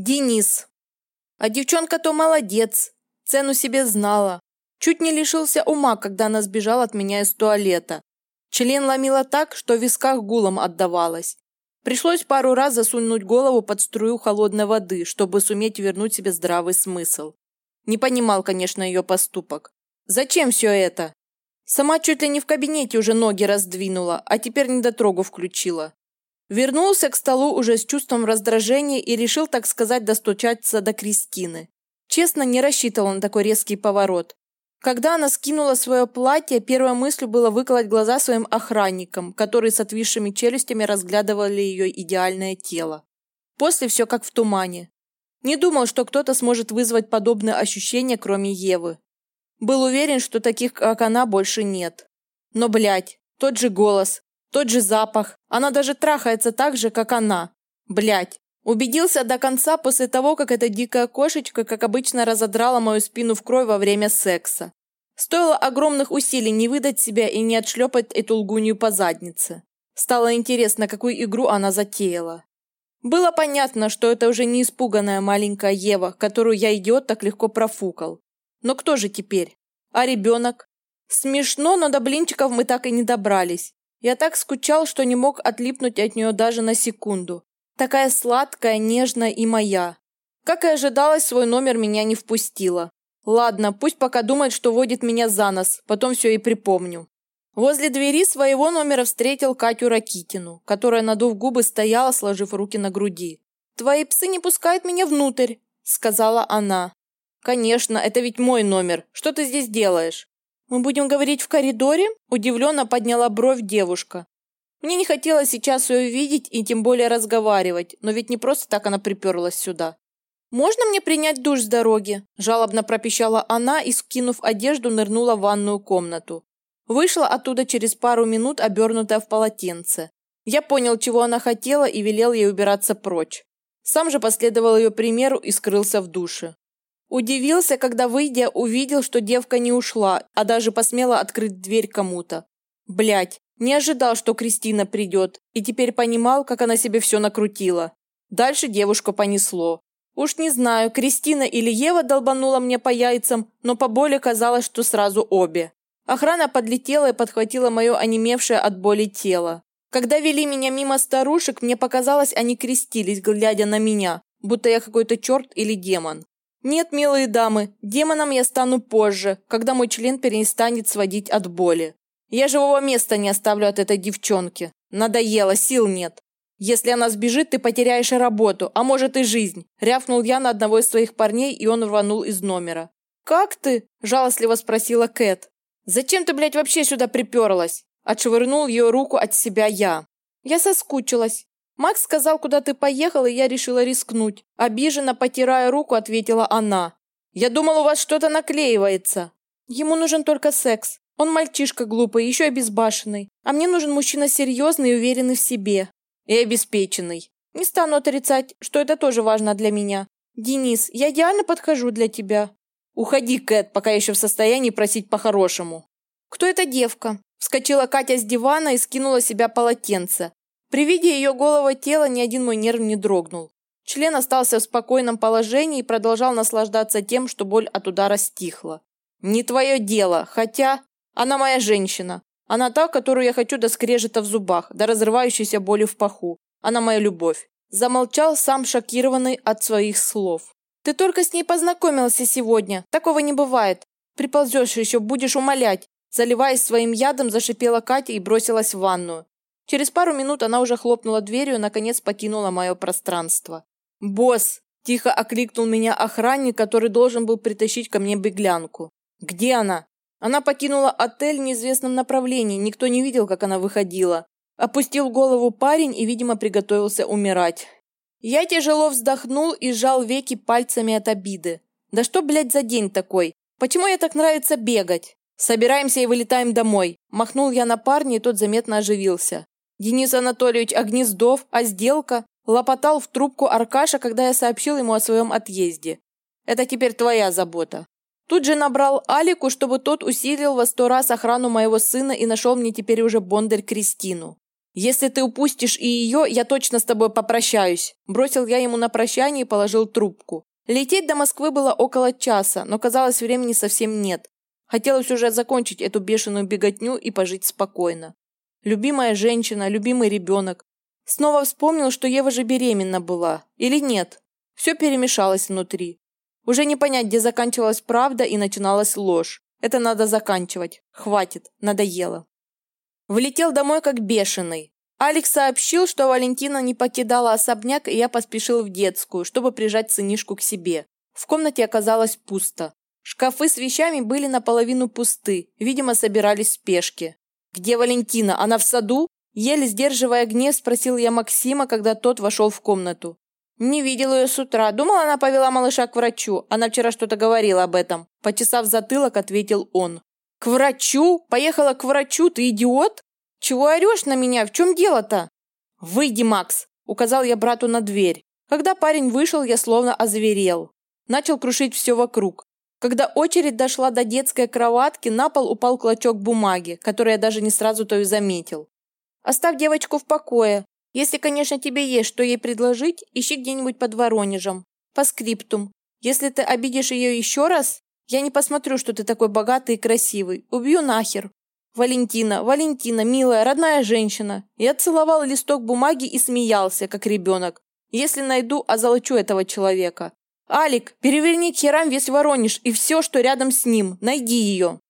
Денис. А девчонка-то молодец, цену себе знала. Чуть не лишился ума, когда она сбежала от меня из туалета. Член ломила так, что в висках гулом отдавалось. Пришлось пару раз засунуть голову под струю холодной воды, чтобы суметь вернуть себе здравый смысл. Не понимал, конечно, ее поступок. Зачем все это? Сама чуть ли не в кабинете уже ноги раздвинула, а теперь недотрогу включила. Вернулся к столу уже с чувством раздражения и решил, так сказать, достучаться до Кристины. Честно, не рассчитывал на такой резкий поворот. Когда она скинула свое платье, первой мыслью было выколоть глаза своим охранникам, которые с отвисшими челюстями разглядывали ее идеальное тело. После все как в тумане. Не думал, что кто-то сможет вызвать подобное ощущение, кроме Евы. Был уверен, что таких, как она, больше нет. Но, блядь, тот же голос, тот же запах. Она даже трахается так же, как она. Блядь. Убедился до конца после того, как эта дикая кошечка, как обычно, разодрала мою спину в кровь во время секса. Стоило огромных усилий не выдать себя и не отшлепать эту лгунью по заднице. Стало интересно, какую игру она затеяла. Было понятно, что это уже не испуганная маленькая Ева, которую я, идиот, так легко профукал. Но кто же теперь? А ребенок? Смешно, но до блинчиков мы так и не добрались. Я так скучал, что не мог отлипнуть от нее даже на секунду. Такая сладкая, нежная и моя. Как и ожидалось, свой номер меня не впустила. Ладно, пусть пока думает, что водит меня за нос, потом все и припомню. Возле двери своего номера встретил Катю Ракитину, которая, надув губы, стояла, сложив руки на груди. «Твои псы не пускают меня внутрь», — сказала она. «Конечно, это ведь мой номер. Что ты здесь делаешь?» «Мы будем говорить в коридоре?» – удивленно подняла бровь девушка. Мне не хотелось сейчас ее видеть и тем более разговаривать, но ведь не просто так она приперлась сюда. «Можно мне принять душ с дороги?» – жалобно пропищала она и, скинув одежду, нырнула в ванную комнату. Вышла оттуда через пару минут, обернутая в полотенце. Я понял, чего она хотела, и велел ей убираться прочь. Сам же последовал ее примеру и скрылся в душе. Удивился, когда, выйдя, увидел, что девка не ушла, а даже посмела открыть дверь кому-то. Блять, не ожидал, что Кристина придет, и теперь понимал, как она себе все накрутила. Дальше девушку понесло. Уж не знаю, Кристина или Ева долбанула мне по яйцам, но по боли казалось, что сразу обе. Охрана подлетела и подхватила мое онемевшее от боли тело. Когда вели меня мимо старушек, мне показалось, они крестились, глядя на меня, будто я какой-то черт или демон. Нет, милые дамы, демоном я стану позже, когда мой член перестанет сводить от боли. Я живого места не оставлю от этой девчонки. Надоело, сил нет. Если она сбежит, ты потеряешь и работу, а может и жизнь. Рявкнул я на одного из своих парней, и он рванул из номера. «Как ты?» – жалостливо спросила Кэт. «Зачем ты, блядь, вообще сюда приперлась?» Отшвырнул ее руку от себя я. Я соскучилась. Макс сказал, куда ты поехал, и я решила рискнуть. Обиженно, потирая руку, ответила она. Я думала, у вас что-то наклеивается. Ему нужен только секс. Он мальчишка глупый, еще и безбашенный. А мне нужен мужчина серьезный и уверенный в себе. И обеспеченный. Не стану отрицать, что это тоже важно для меня. Денис, я идеально подхожу для тебя. Уходи, Кэт, пока еще в состоянии просить по-хорошему. Кто эта девка? Вскочила Катя с дивана и скинула себя полотенце. При виде ее голого тела ни один мой нерв не дрогнул. Член остался в спокойном положении и продолжал наслаждаться тем, что боль от удара стихла. «Не твое дело, хотя она моя женщина. Она та, которую я хочу до скрежета в зубах, до разрывающейся боли в паху. Она моя любовь». Замолчал сам шокированный от своих слов. «Ты только с ней познакомился сегодня. Такого не бывает. Приползешь еще, будешь умолять». Заливаясь своим ядом, зашипела Катя и бросилась в ванную. Через пару минут она уже хлопнула дверью и, наконец, покинула мое пространство. «Босс!» – тихо окликнул меня охранник, который должен был притащить ко мне беглянку. «Где она?» Она покинула отель в неизвестном направлении, никто не видел, как она выходила. Опустил голову парень и, видимо, приготовился умирать. Я тяжело вздохнул и сжал веки пальцами от обиды. Да что, блядь, за день такой? Почему я так нравится бегать? Собираемся и вылетаем домой. Махнул я на парня, и тот заметно оживился. Денис Анатольевич Огнездов, а сделка? Лопотал в трубку Аркаша, когда я сообщил ему о своем отъезде. Это теперь твоя забота. Тут же набрал Алику, чтобы тот усилил во сто раз охрану моего сына и нашел мне теперь уже бондарь Кристину. Если ты упустишь и ее, я точно с тобой попрощаюсь. Бросил я ему на прощание и положил трубку. Лететь до Москвы было около часа, но казалось, времени совсем нет. Хотелось уже закончить эту бешеную беготню и пожить спокойно. Любимая женщина, любимый ребенок. Снова вспомнил, что Ева же беременна была. Или нет? Все перемешалось внутри. Уже не понять, где заканчивалась правда и начиналась ложь. Это надо заканчивать. Хватит. Надоело. Влетел домой как бешеный. Алекс сообщил, что Валентина не покидала особняк, и я поспешил в детскую, чтобы прижать сынишку к себе. В комнате оказалось пусто. Шкафы с вещами были наполовину пусты, видимо, собирались в спешке. «Где Валентина? Она в саду?» Еле сдерживая гнев, спросил я Максима, когда тот вошел в комнату. «Не видел ее с утра. Думала, она повела малыша к врачу. Она вчера что-то говорила об этом». Почесав затылок, ответил он. «К врачу? Поехала к врачу? Ты идиот? Чего орешь на меня? В чем дело-то?» «Выйди, Макс!» – указал я брату на дверь. Когда парень вышел, я словно озверел. Начал крушить все вокруг. Когда очередь дошла до детской кроватки, на пол упал клочок бумаги, который я даже не сразу-то и заметил. «Оставь девочку в покое. Если, конечно, тебе есть что ей предложить, ищи где-нибудь под Воронежем. По скриптум. Если ты обидишь ее еще раз, я не посмотрю, что ты такой богатый и красивый. Убью нахер. Валентина, Валентина, милая, родная женщина. Я целовал листок бумаги и смеялся, как ребенок. Если найду, озолочу этого человека. Алик, переверни к херам весь Воронеж и все, что рядом с ним. Найди ее.